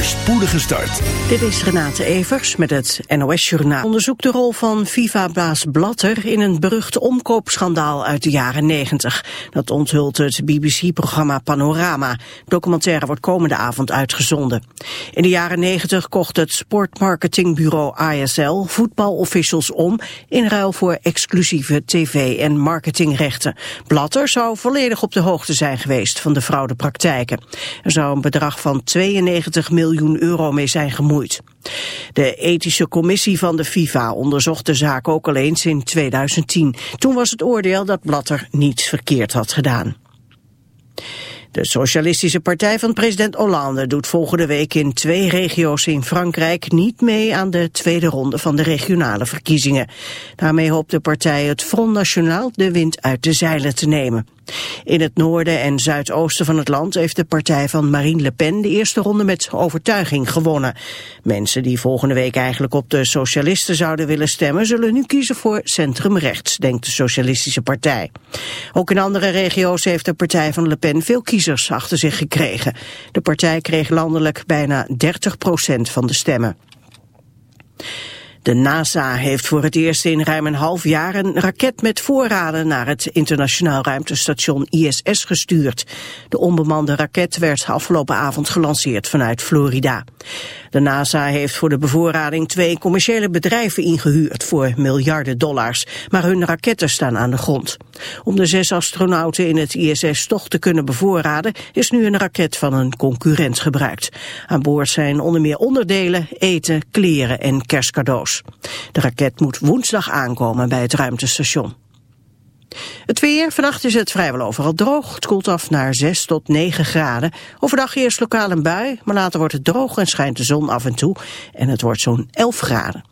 spoedige start. Dit is Renate Evers met het NOS Journaal. Onderzoekt de rol van FIFA-baas Blatter in een beruchte omkoopschandaal uit de jaren 90. Dat onthult het BBC-programma Panorama. Documentaire wordt komende avond uitgezonden. In de jaren 90 kocht het sportmarketingbureau ISL voetbalofficials om in ruil voor exclusieve tv- en marketingrechten. Blatter zou volledig op de hoogte zijn geweest van de fraudepraktijken. Er zou een bedrag van 92 miljoen euro mee zijn gemoeid. De ethische commissie van de FIFA onderzocht de zaak ook al eens in 2010. Toen was het oordeel dat Blatter niets verkeerd had gedaan. De Socialistische Partij van president Hollande doet volgende week in twee regio's in Frankrijk niet mee aan de tweede ronde van de regionale verkiezingen. Daarmee hoopt de partij het Front National de wind uit de zeilen te nemen. In het noorden en zuidoosten van het land heeft de partij van Marine Le Pen de eerste ronde met overtuiging gewonnen. Mensen die volgende week eigenlijk op de socialisten zouden willen stemmen zullen nu kiezen voor centrumrechts, denkt de Socialistische Partij. Ook in andere regio's heeft de partij van Le Pen veel kiezers achter zich gekregen. De partij kreeg landelijk bijna 30 procent van de stemmen. De NASA heeft voor het eerst in ruim een half jaar een raket met voorraden naar het internationaal ruimtestation ISS gestuurd. De onbemande raket werd afgelopen avond gelanceerd vanuit Florida. De NASA heeft voor de bevoorrading twee commerciële bedrijven ingehuurd voor miljarden dollars, maar hun raketten staan aan de grond. Om de zes astronauten in het ISS toch te kunnen bevoorraden is nu een raket van een concurrent gebruikt. Aan boord zijn onder meer onderdelen, eten, kleren en kerstcadeaus. De raket moet woensdag aankomen bij het ruimtestation. Het weer, vannacht is het vrijwel overal droog. Het koelt af naar 6 tot 9 graden. Overdag eerst lokaal een bui, maar later wordt het droog en schijnt de zon af en toe. En het wordt zo'n 11 graden.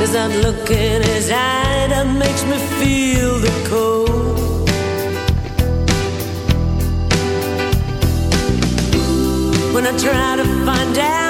There's that look in his uh, eye that makes me feel the cold. When I try to find out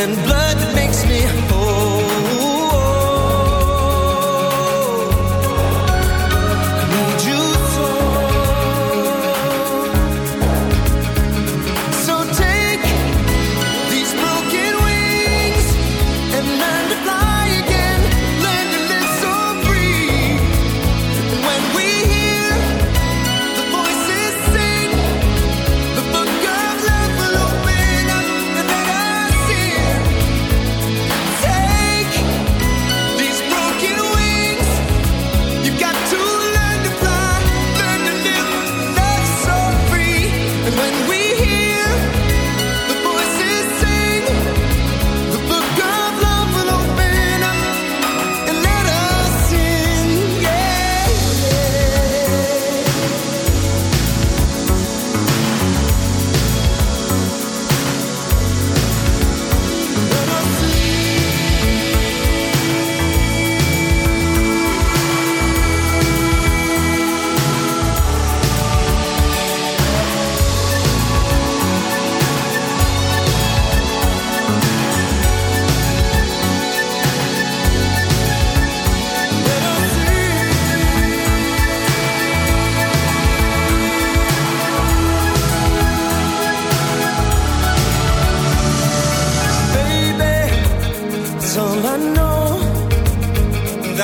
and blood that makes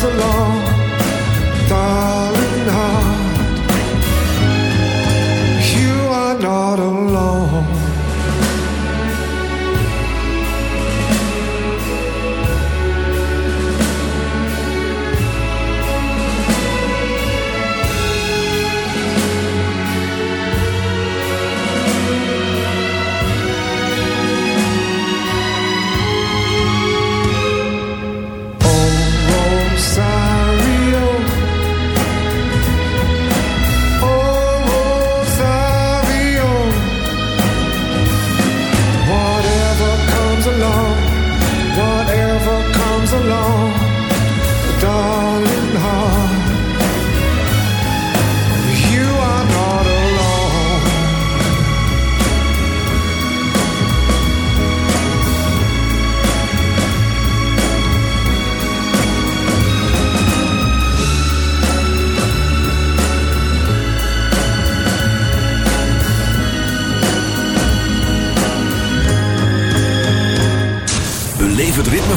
comes along.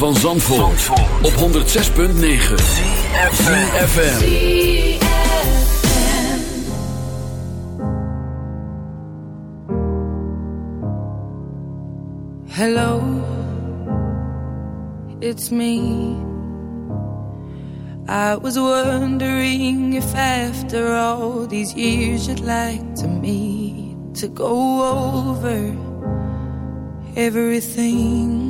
van Zandvoort, op 106.9 CFFM Hello, it's me. I was wondering if after all these years you'd like to meet to go over everything.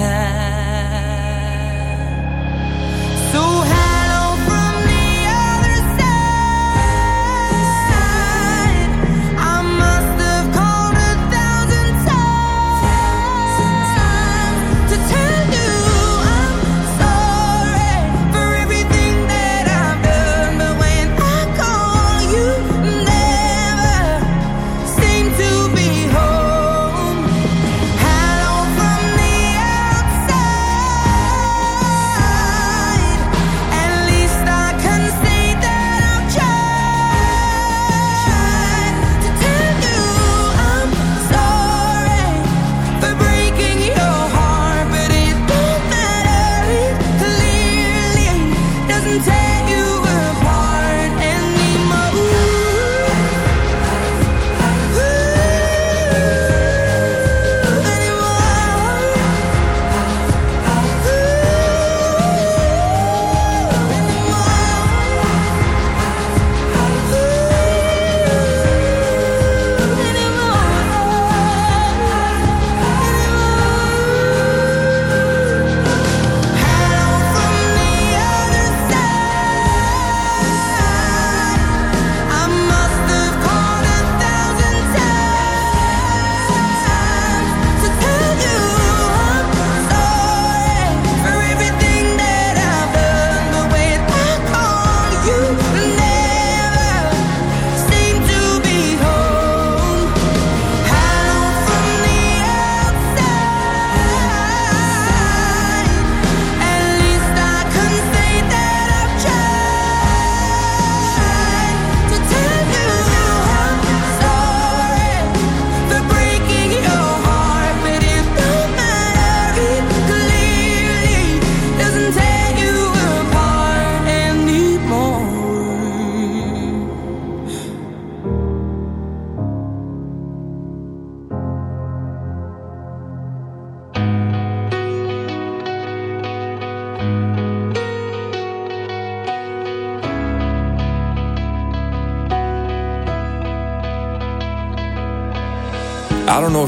of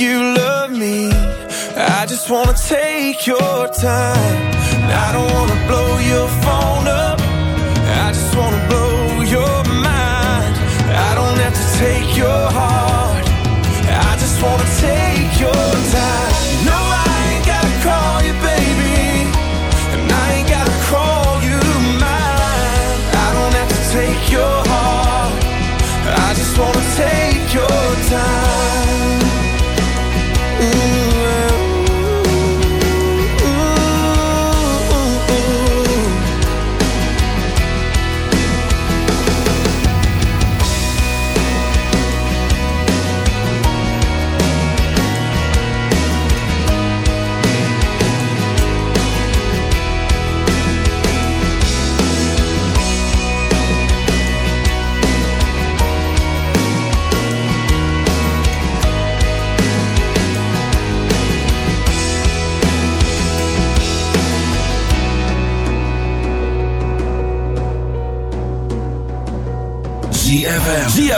you love me. I just wanna take your time. I don't wanna blow your phone up.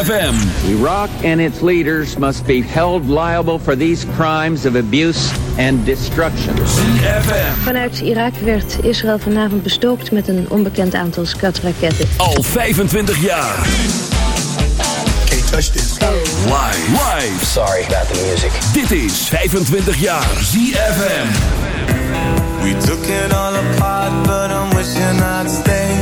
ZFM. Iraq and its leaders must be held liable for these crimes of abuse and destruction. ZFM. Vanuit Irak werd Israël vanavond bestookt met een onbekend aantal skatraketten. Al 25 jaar. Can't touch this. Live. Live. Sorry about the music. Dit is 25 jaar ZFM. We took it all apart, but I'm wishing I'd stay.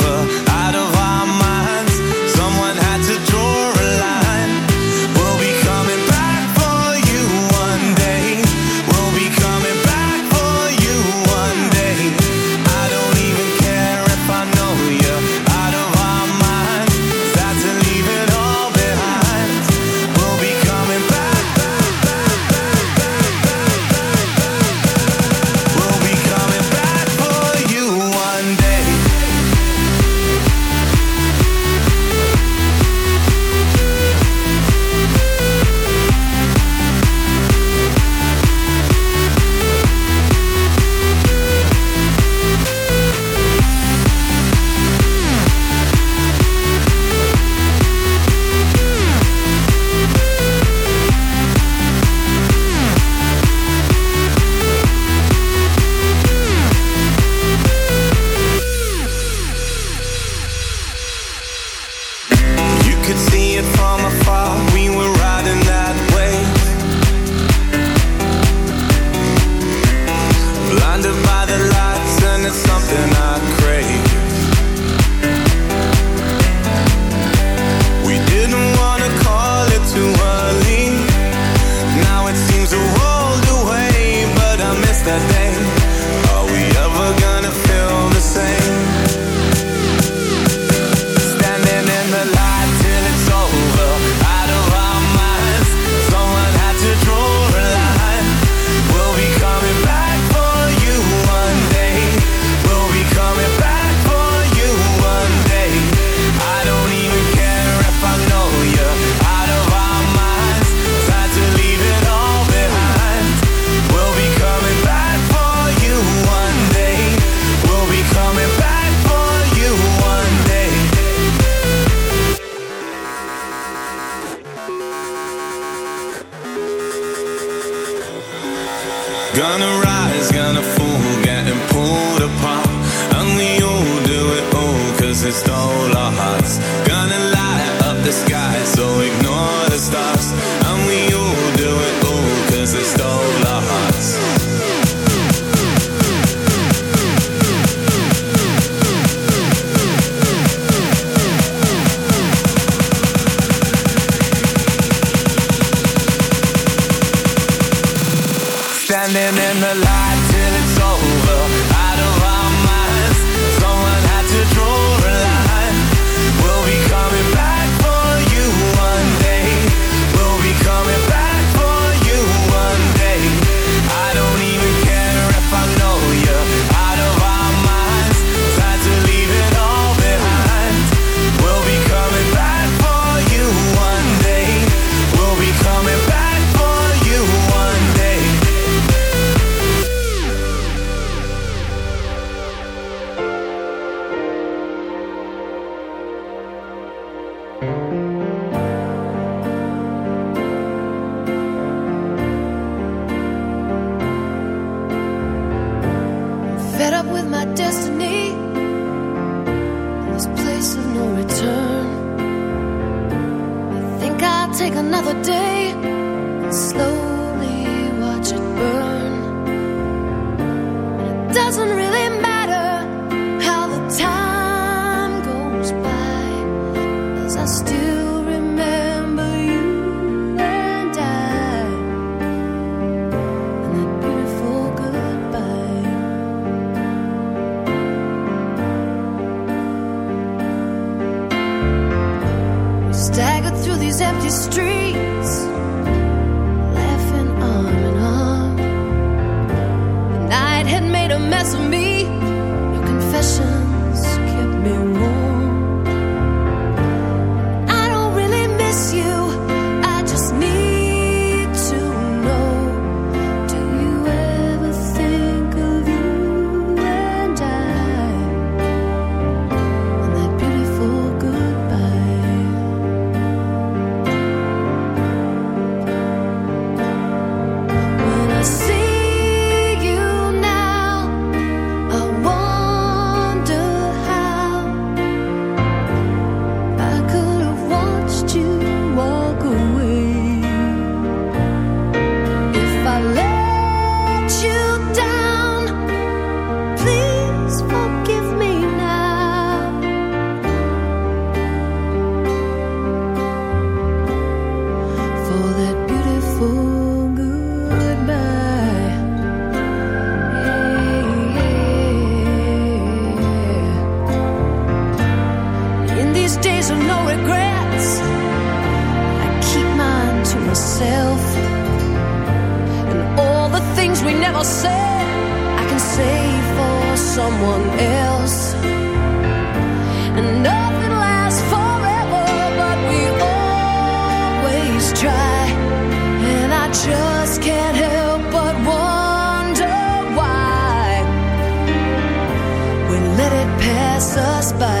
us by.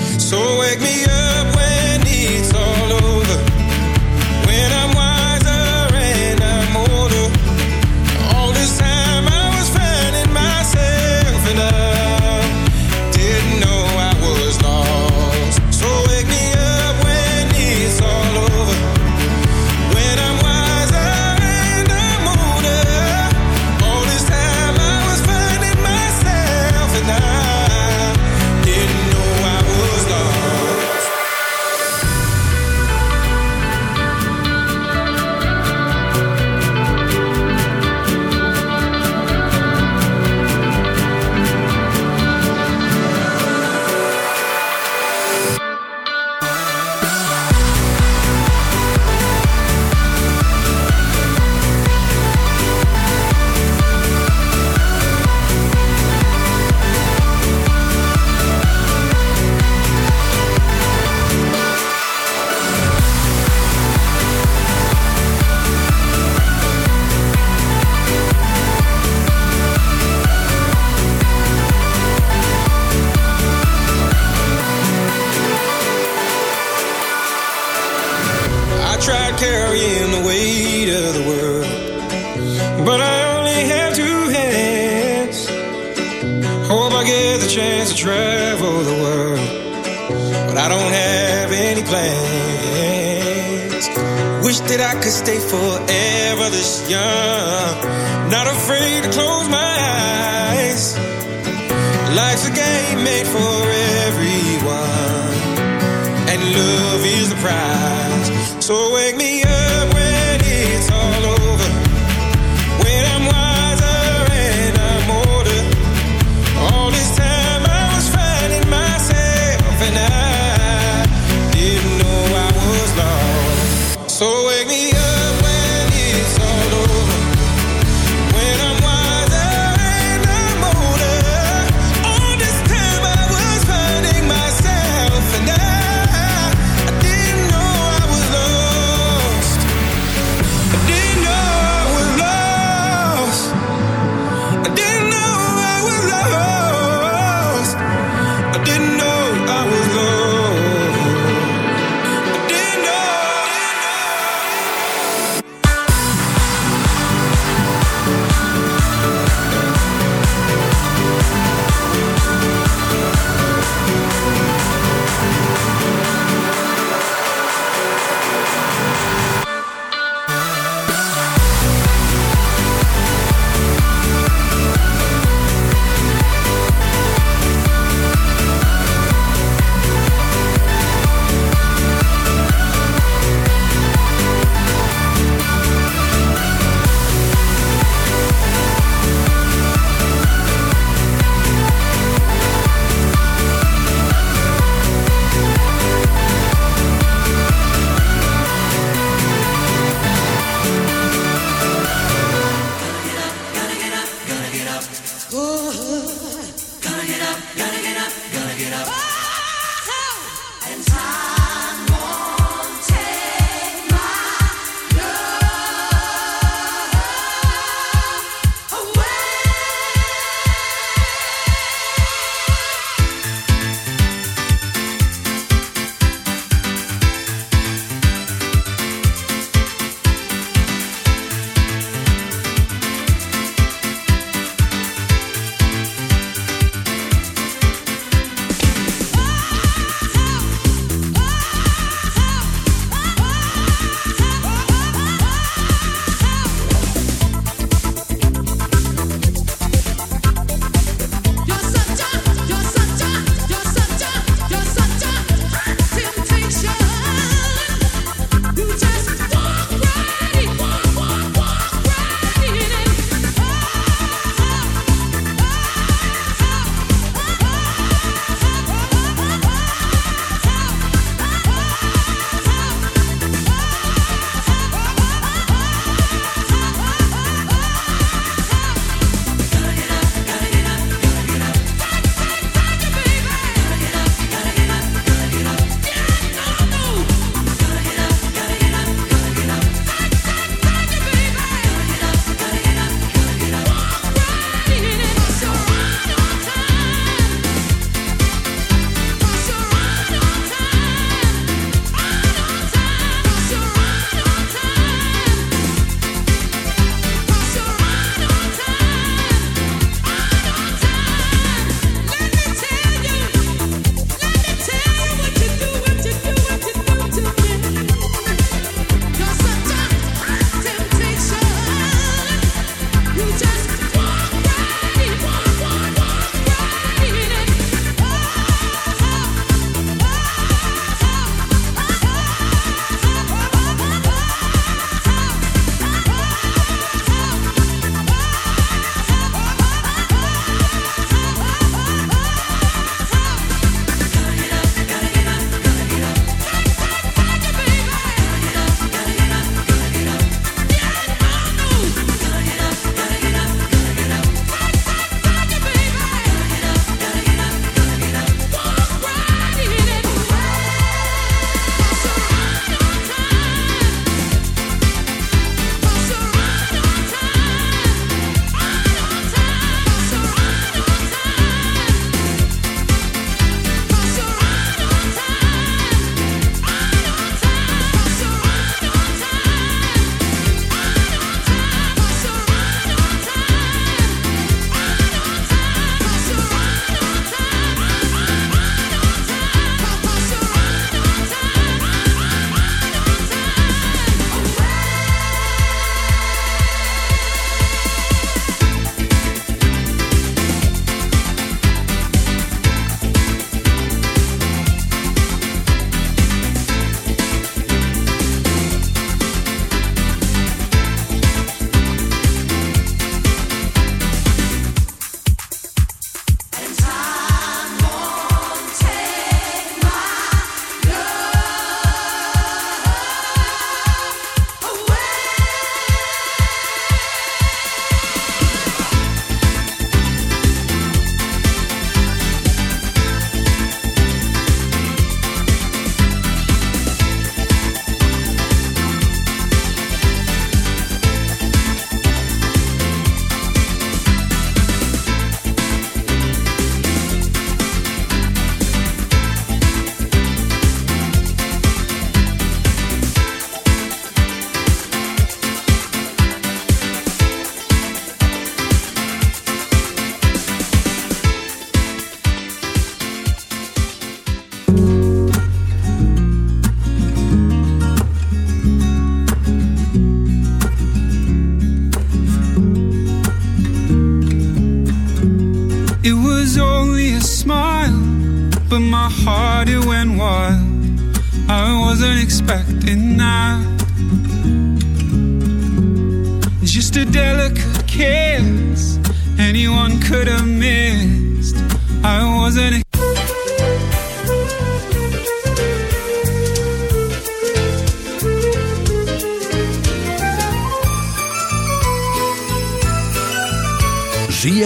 So wake me up.